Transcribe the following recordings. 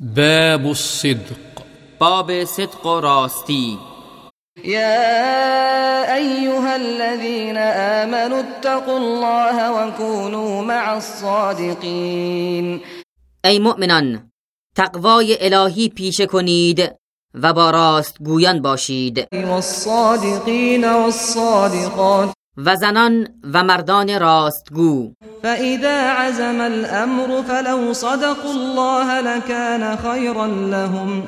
باب الصدق. باب صدق و راستی. يا أيها الذين آمنوا اتقوا الله وكونوا مع الصادقين. ای مؤمنان تقوای الهی پیشه کنید و با راست گویان باشید. والصادقين والصادقات. و زنان و مردان راستگو. فإذا عزم الأمر فلو صدقوا الله لكان خيرا لهم.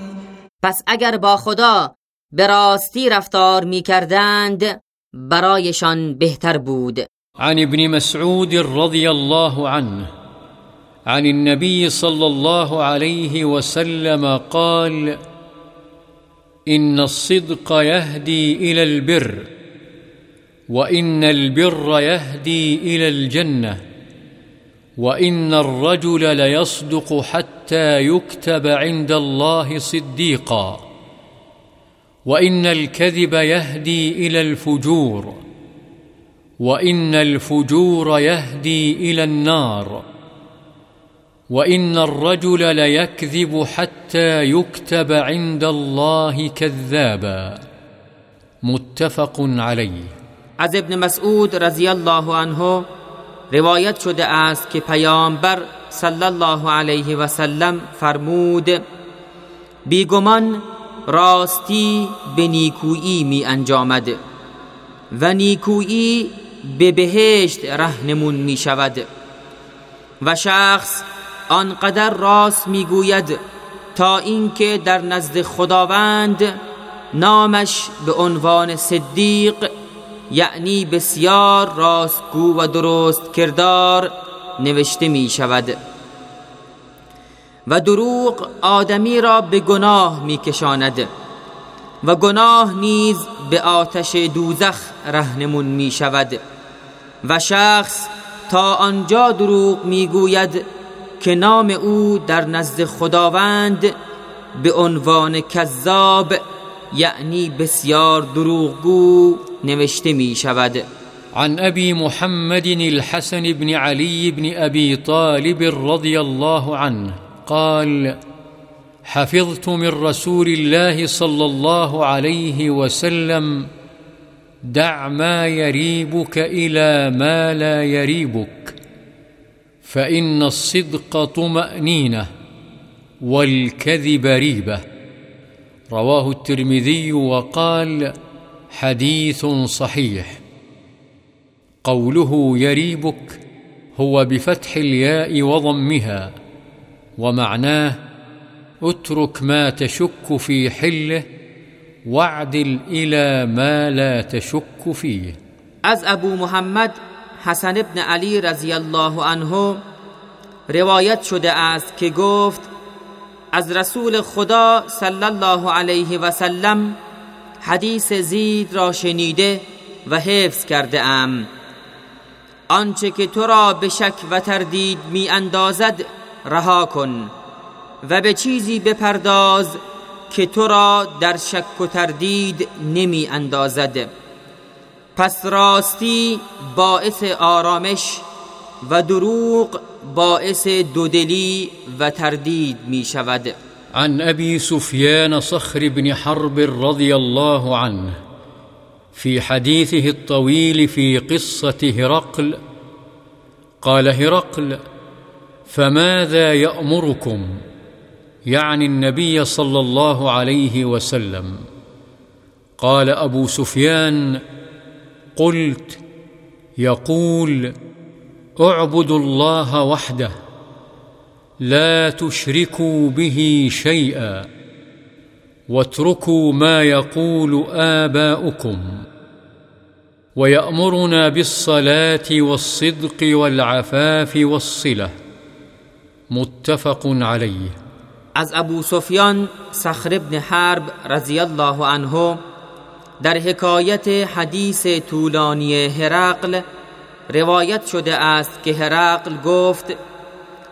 پس اگر با خدا به راستی رفتار می کردند برایشان بهتر بود. عن ابن مسعود رضي الله عنه عن النبي صلى الله عليه وسلم قال ان الصدق يهدي الى البر. وإن البر يهدي إلى الجنة وإن الرجل ليصدق حتى يكتب عند الله صديقا وإن الكذب يهدي إلى الفجور وإن الفجور يهدي إلى النار وإن الرجل ليكذب حتى يكتب عند الله كذابا. متفق عليه. از ابن مسعود رضی الله عنه روایت شده است که پیامبر صلی الله علیه و سلم فرمود بیگمان راستی به نیکویی می انجامد و نیکویی به بهشت رهنمون می شود و شخص آنقدر راست می گوید تا اینکه در نزد خداوند نامش به عنوان صدیق یعنی بسیار راستگو و درست کردار نوشته می شود و دروغ آدمی را به گناه می کشاند و گناه نیز به آتش دوزخ رهنمون می شود و شخص تا آنجا دروغ می گوید که نام او در نزد خداوند به عنوان کذاب یعنی بسیار دروغگو نوشته می شود. عن أبي محمد الحسن بن علي بن أبي طالب رضي الله عنه قال حفظت من رسول الله صلى الله عليه وسلم دع ما يريبك إلى ما لا يريبك فإن الصدق طمأنينة والكذب ريبة رواه الترمذي وقال حديث صحيح. قوله يريبك هو بفتح الياء وضمها ومعناه اترك ما تشك في حله واعدل إلى ما لا تشك فيه. از ابو محمد حسن ابن علی رضی الله عنه روایت شده است که گفت از رسول خدا صلی الله علیه و سلم حدیث زید را شنیده و حفظ کرده ام. آنچه که تو را به شک و تردید می اندازد رها کن و به چیزی بپرداز که تو را در شک و تردید نمی اندازد. پس راستی باعث آرامش و دروغ باعث دودلی و تردید می شود. عن أبي سفيان صخر بن حرب رضي الله عنه في حديثه الطويل في قصة هرقل قال هرقل فماذا يأمركم؟ يعني النبي صلى الله عليه وسلم. قال أبو سفيان قلت يقول اعبدوا الله وحده لا تشركوا به شيئا واتركوا ما يقول آباؤكم ويأمرنا بالصلاة والصدق والعفاف والصلة متفق عليه. از ابو سفیان صخر ابن حرب رضی الله عنه در حکایت حدیث طولانی هرقل روایت شده است که هرقل گفت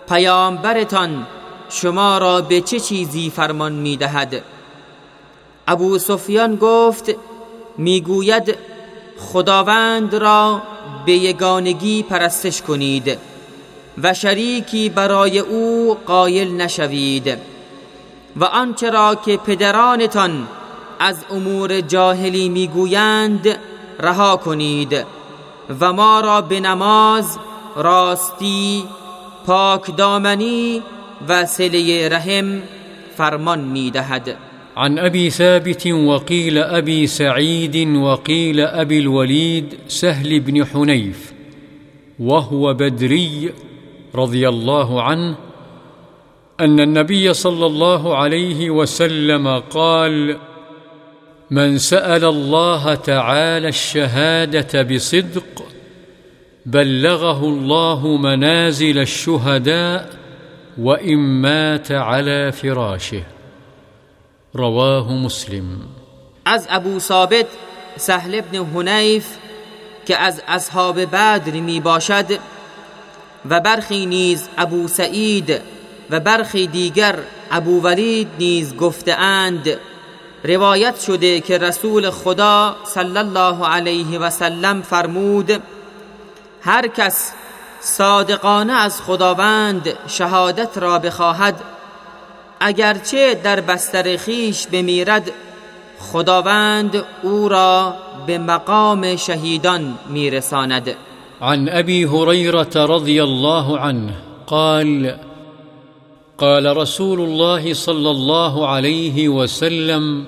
پیامبرتان شما را به چه چیزی فرمان می دهد ابو سفیان گفت می‌گوید خداوند را به یگانگی پرستش کنید و شریکی برای او قایل نشوید و آنچه را که پدرانتان از امور جاهلی می‌گویند رها کنید و ما را به نماز راستی پاک دامنی و سله رحم فرمان میدهد. عن أبي ثابت وقيل أبي سعيد وقيل أبي الوليد سهل بن حنيف وهو بدري رضي الله عنه أن النبي صلى الله عليه وسلم قال من سأل الله تعالى الشهادة بصدق بلغه الله منازل الشهداء وان مات على فراشه. رواه مسلم. از ابو ثابت سهل ابن حنیف که از اصحاب بدر می باشد و برخی نیز ابو سعید و برخی دیگر ابو ولید نیز گفتهاند روایت شده که رسول خدا صلی الله علیه و سلم فرمود هر کس صادقانه از خداوند شهادت را بخواهد اگرچه در بستر خیش بمیرد خداوند او را به مقام شهیدان میرساند. عن ابي هريره رضي الله عنه قال قال رسول الله صلى الله عليه وسلم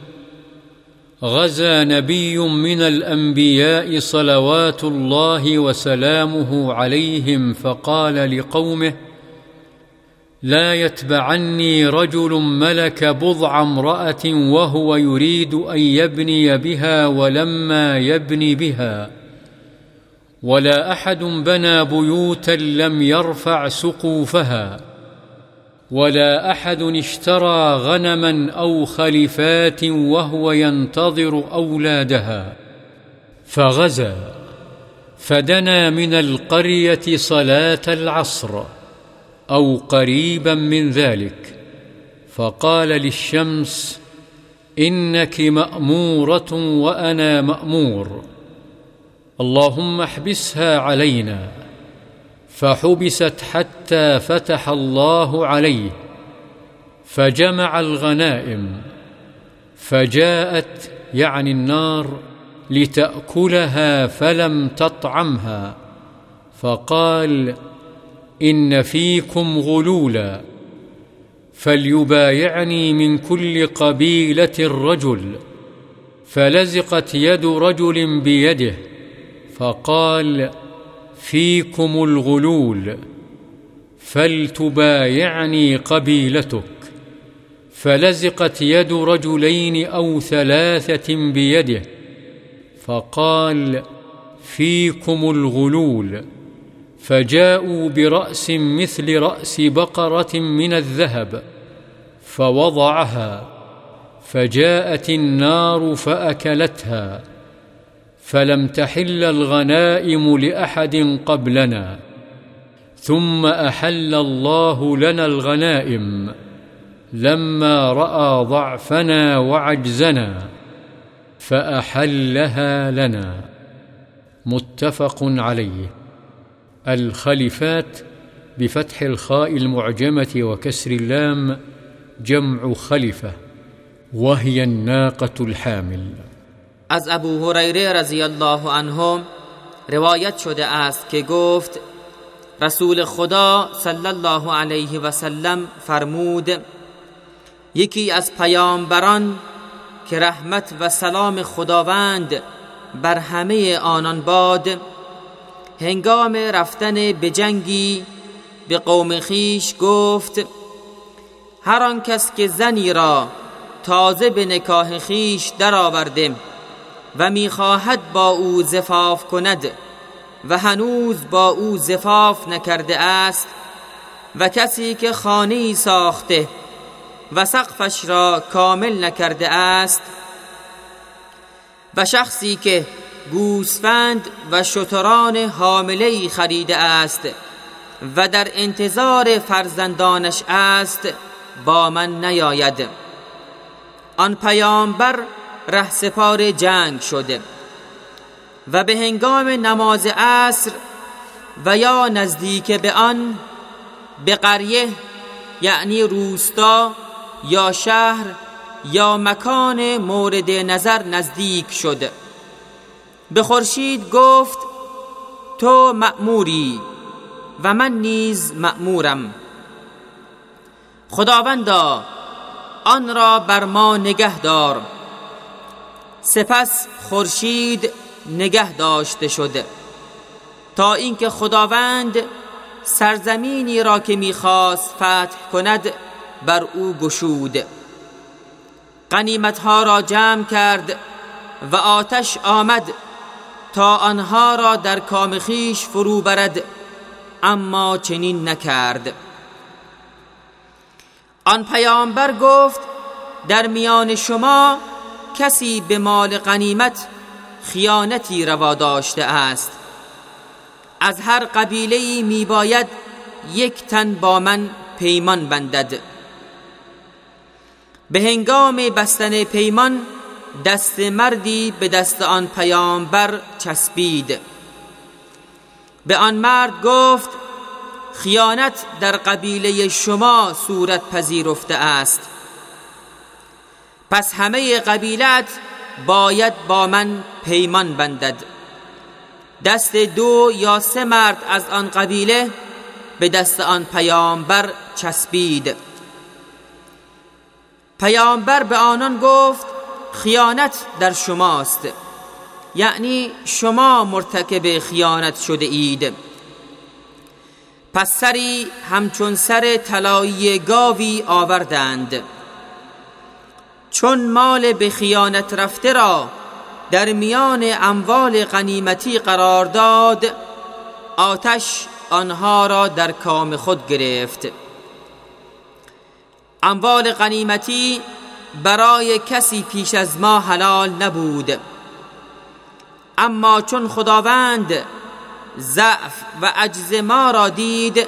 غزا نبي من الأنبياء صلوات الله وسلامه عليهم فقال لقومه لا يتبعني رجل ملك بضع امرأة وهو يريد أن يبني بها ولما يبني بها ولا أحد بنى بيوتا لم يرفع سقوفها. ولا أحد اشترى غنما أو خلفات وهو ينتظر أولادها. فغزا فدنا من القرية صلاة العصر أو قريبا من ذلك. فقال للشمس إنك مأمورة وأنا مأمور. اللهم احبسها علينا. فحبست حتى فتح الله عليه فجمع الغنائم فجاءت يعني النار لتأكلها فلم تطعمها فقال إن فيكم غلولا فليبايعني من كل قبيلة رجل فلزقت يد رجل بيده فقال فيكم الغلول فلتبايعني قبيلتك. فلزقت يد رجلين أو ثلاثة بيده فقال فيكم الغلول. فجاءوا برأس مثل رأس بقرة من الذهب فوضعها فجاءت النار فأكلتها. فلم تحل الغنائم لأحد قبلنا. ثم أحل الله لنا الغنائم لما رأى ضعفنا وعجزنا فأحلها لنا. متفق عليه. الخلفات بفتح الخاء المعجمة وكسر اللام جمع خلفه وهي الناقة الحامل. از ابو هریره رضی الله عنه روایت شده است که گفت رسول خدا صلی الله علیه و سلم فرمود یکی از پیامبران که رحمت و سلام خداوند بر همه آنان باد هنگام رفتن به جنگی به قوم خیش گفت هر آن کس که زنی را تازه به نکاح خیش درآورده و می‌خواهد با او زفاف کند و هنوز با او زفاف نکرده است و کسی که خانه ساخته و سقفش را کامل نکرده است و شخصی که گوسفند و شتران حامله خریده است و در انتظار فرزندانش است با من نیاید. آن پیامبر سپار جنگ شده و به هنگام نماز عصر و یا نزدیک به آن به قریه یعنی روستا یا شهر یا مکان مورد نظر نزدیک شد به خورشید گفت تو مأموری و من نیز مأمورم. خداوندا آن را بر ما نگه دار سپس خورشید نگه داشته شد تا اینکه خداوند سرزمینی را که می‌خواست فتح کند بر او گشود. قنیمتها را جمع کرد و آتش آمد تا آنها را در کام خیش فرو برد اما چنین نکرد. آن پیامبر گفت در میان شما کسی به مال غنیمت خیانتی روا داشته است. از هر قبیله می باید یک تن با من پیمان بندد. به هنگام بستن پیمان دست مردی به دست آن پیامبر چسبید. به آن مرد گفت خیانت در قبیله شما صورت پذیرفته است. پس همه قبیلت باید با من پیمان بندد. دست دو یا سه مرد از آن قبیله به دست آن پیامبر چسبید. پیامبر به آنان گفت خیانت در شماست. یعنی شما مرتکب خیانت شده اید. پس سری همچون سر طلایی گاوی آوردند. چون مال به خیانت رفته را در میان اموال غنیمتی قرار داد آتش آنها را در کام خود گرفت. اموال غنیمتی برای کسی پیش از ما حلال نبود. اما چون خداوند ضعف و عجز ما را دید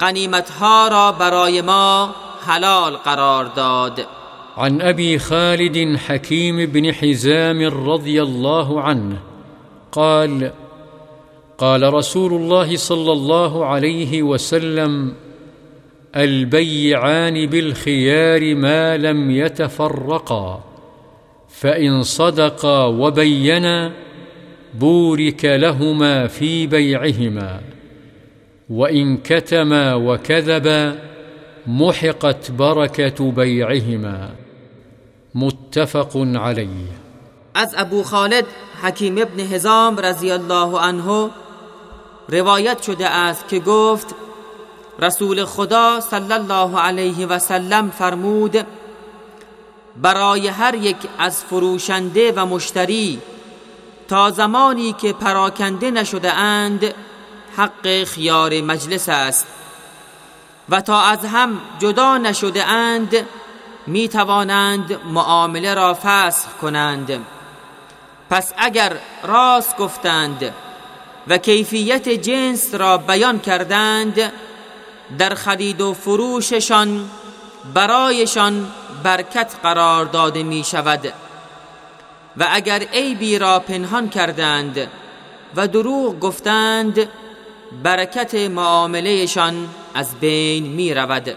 غنیمتها را برای ما حلال قرار داد. عن أبي خالد حكيم بن حزام رضي الله عنه قال قال رسول الله صلى الله عليه وسلم البيعان بالخيار ما لم يتفرقا فإن صدقا وبينا بورك لهما في بيعهما وإن كتما وكذبا محقت بركه بيعهما. متفق عليه. از ابو خالد حکیم ابن هزام رضی الله عنه روایت شده است که گفت رسول خدا صلی الله علیه و سلم فرمود برای هر یک از فروشنده و مشتری تا زمانی که پراکنده نشده اند حق خیار مجلس است. و تا از هم جدا نشده اند می توانند معامله را فسخ کنند. پس اگر راست گفتند و کیفیت جنس را بیان کردند در خرید و فروششان برایشان برکت قرار داده می شود. و اگر عیبی را پنهان کردند و دروغ گفتند برکت معاملهشان از بین می رود